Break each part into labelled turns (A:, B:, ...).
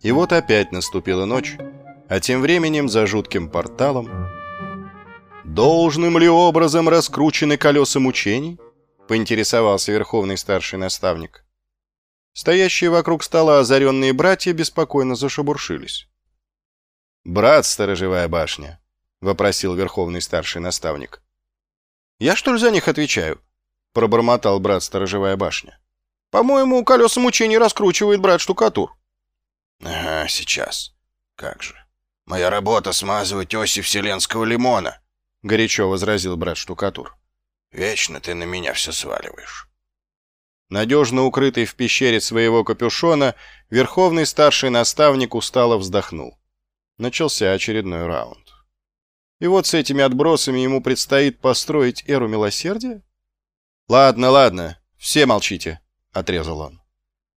A: И вот опять наступила ночь, а тем временем за жутким порталом «Должным ли образом раскручены колеса мучений?» — поинтересовался верховный старший наставник. Стоящие вокруг стола озаренные братья беспокойно зашебуршились. «Брат, сторожевая башня», — вопросил верховный старший наставник. «Я что ли за них отвечаю?» — пробормотал брат сторожевая башня. «По-моему, колеса мучений раскручивает брат штукатур».
B: «Ага, сейчас. Как же. Моя работа смазывать оси вселенского лимона», — горячо возразил брат штукатур. «Вечно ты на меня все сваливаешь».
A: Надежно укрытый в пещере своего капюшона, верховный старший наставник устало вздохнул. Начался очередной раунд. И вот с этими отбросами ему предстоит построить эру милосердия? «Ладно, ладно, все молчите», — отрезал он.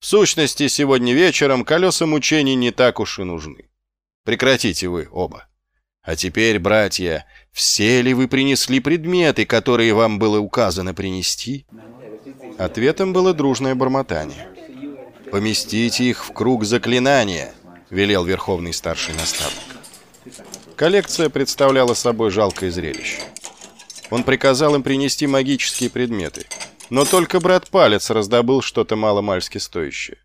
A: «В сущности, сегодня вечером колеса мучений не так уж и нужны. Прекратите вы оба. А теперь, братья, все ли вы принесли предметы, которые вам было указано принести?» Ответом было дружное бормотание. «Поместите их в круг заклинания», — велел верховный старший наставник. Коллекция представляла собой жалкое зрелище. Он приказал им принести магические предметы, но только брат Палец раздобыл что-то маломальски стоящее.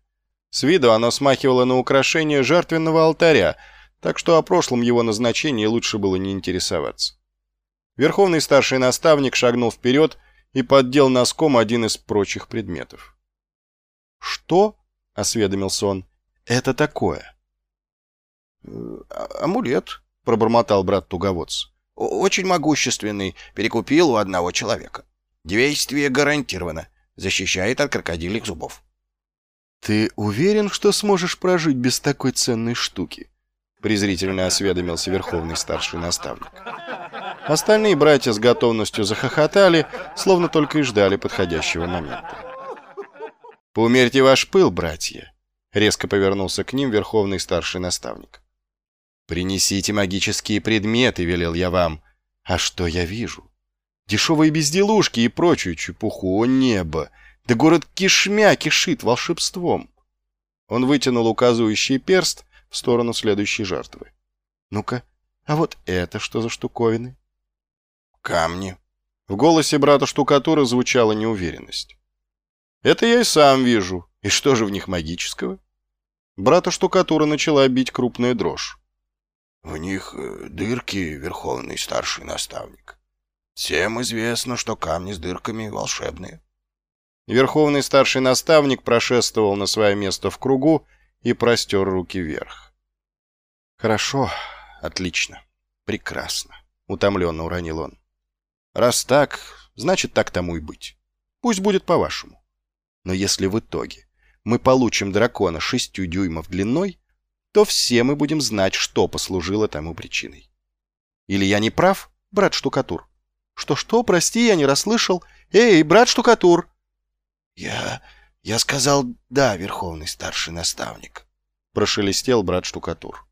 A: С виду оно смахивало на украшение жертвенного алтаря, так что о прошлом его назначении лучше было не интересоваться. Верховный старший наставник шагнул вперед и поддел носком один из прочих предметов. «Что?» — осведомился он. «Это такое?»
B: «А, «Амулет», — пробормотал брат Туговодц. «Очень могущественный, перекупил у одного человека. Действие гарантировано, защищает от крокодильных зубов».
A: «Ты уверен, что сможешь прожить без такой ценной штуки?» — презрительно осведомился верховный старший наставник. Остальные братья с готовностью захохотали, словно только и ждали подходящего момента. «Поумерьте ваш пыл, братья!» — резко повернулся к ним верховный старший наставник. «Принесите магические предметы», — велел я вам. «А что я вижу? Дешевые безделушки и прочую чепуху, о небо! Да город кишмя кишит волшебством!» Он вытянул указывающий перст в сторону следующей жертвы. «Ну-ка, а вот это что за штуковины?»
B: камни».
A: В голосе брата штукатура звучала неуверенность. «Это я и сам вижу. И что же в них магического?» Брата штукатура начала бить крупная дрожь.
B: «В них э, дырки, верховный старший наставник. Всем известно, что камни с дырками волшебные».
A: Верховный старший наставник прошествовал на свое место в кругу и простер руки вверх. «Хорошо, отлично, прекрасно», — утомленно уронил он. Раз так, значит так тому и быть. Пусть будет по-вашему. Но если в итоге мы получим дракона шестью дюймов длиной, то все мы будем знать, что послужило тому причиной. Или я не прав, брат штукатур? Что-что, прости, я не расслышал. Эй, брат штукатур!
B: Я... я сказал «да», верховный старший наставник.
A: Прошелестел брат штукатур.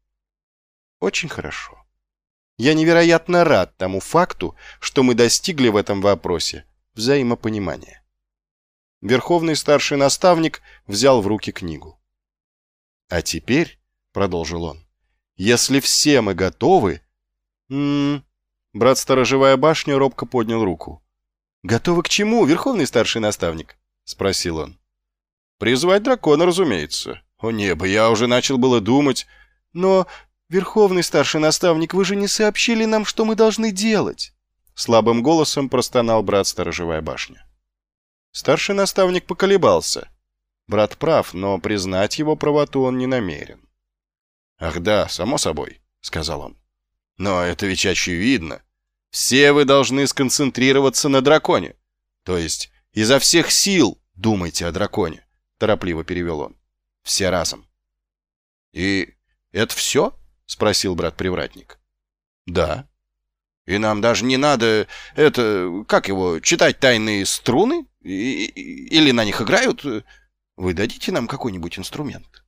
A: Очень хорошо. Я невероятно рад тому факту, что мы достигли в этом вопросе взаимопонимания. Верховный старший наставник взял в руки книгу. «А теперь», — продолжил он, — «если все мы готовы...» М -м -м. Брат Сторожевая башня робко поднял руку. «Готовы к чему, верховный старший наставник?» — спросил он. «Призвать дракона, разумеется. О небо, я уже начал было думать. Но «Верховный старший наставник, вы же не сообщили нам, что мы должны делать!» Слабым голосом простонал брат Сторожевая башня. Старший наставник поколебался. Брат прав, но признать его правоту он не намерен. «Ах да, само собой», — сказал он. «Но это ведь очевидно. Все вы должны сконцентрироваться на драконе. То есть изо всех сил думайте о драконе», — торопливо перевел он. «Все разом». «И это все?» — спросил брат-привратник. «Да». «И нам даже не надо, это, как его, читать тайные струны? И, или на них играют? Вы дадите нам какой-нибудь инструмент?»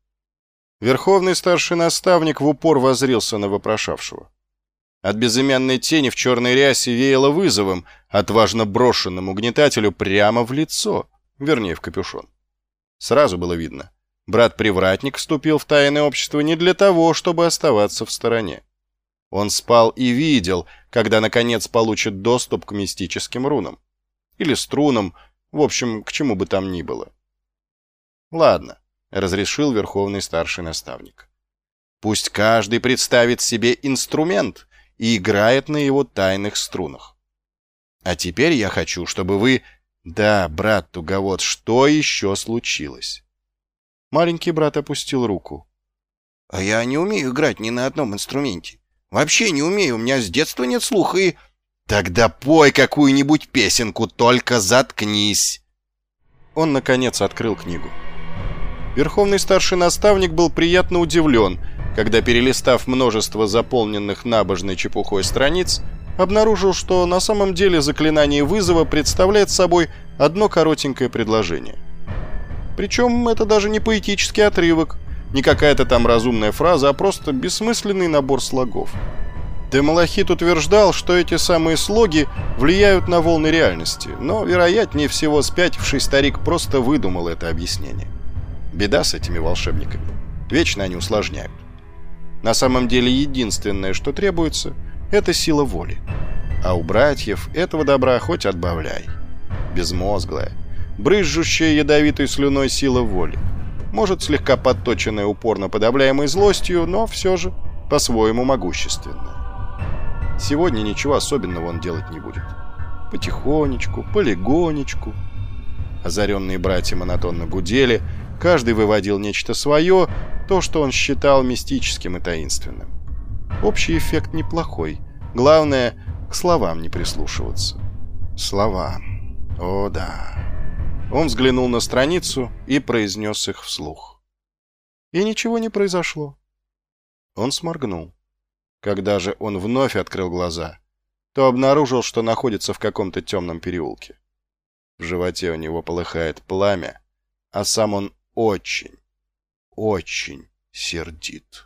A: Верховный старший наставник в упор возрился на вопрошавшего. От безымянной тени в черной рясе веяло вызовом, отважно брошенному угнетателю прямо в лицо, вернее, в капюшон. Сразу было видно. Брат-привратник вступил в тайное общество не для того, чтобы оставаться в стороне. Он спал и видел, когда, наконец, получит доступ к мистическим рунам. Или струнам, в общем, к чему бы там ни было. «Ладно», — разрешил верховный старший наставник. «Пусть каждый представит себе инструмент и играет на его тайных струнах. А теперь я хочу, чтобы вы... Да, брат Туговод, что еще случилось?» Маленький брат опустил руку.
B: «А я не умею играть ни на одном инструменте. Вообще не умею, у меня с детства нет слуха и...»
A: «Тогда пой какую-нибудь песенку, только заткнись!» Он, наконец, открыл книгу. Верховный старший наставник был приятно удивлен, когда, перелистав множество заполненных набожной чепухой страниц, обнаружил, что на самом деле заклинание вызова представляет собой одно коротенькое предложение. Причем это даже не поэтический отрывок, не какая-то там разумная фраза, а просто бессмысленный набор слогов. Демалахит утверждал, что эти самые слоги влияют на волны реальности, но, вероятнее всего, спятивший старик просто выдумал это объяснение. Беда с этими волшебниками. Вечно они усложняют. На самом деле, единственное, что требуется, это сила воли. А у братьев этого добра хоть отбавляй. Безмозглая, брызжущая ядовитой слюной сила воли. Может, слегка подточенная упорно подавляемой злостью, но все же по-своему могущественная. Сегодня ничего особенного он делать не будет. Потихонечку, полигонечку. Озаренные братья монотонно гудели, каждый выводил нечто свое, то, что он считал мистическим и таинственным. Общий эффект неплохой. Главное, к словам не прислушиваться. Слова. О, да. Он взглянул на страницу и произнес их вслух. И ничего не произошло. Он сморгнул. Когда же он вновь открыл глаза, то обнаружил, что находится в каком-то темном переулке. В животе у него полыхает пламя, а сам он очень, очень сердит.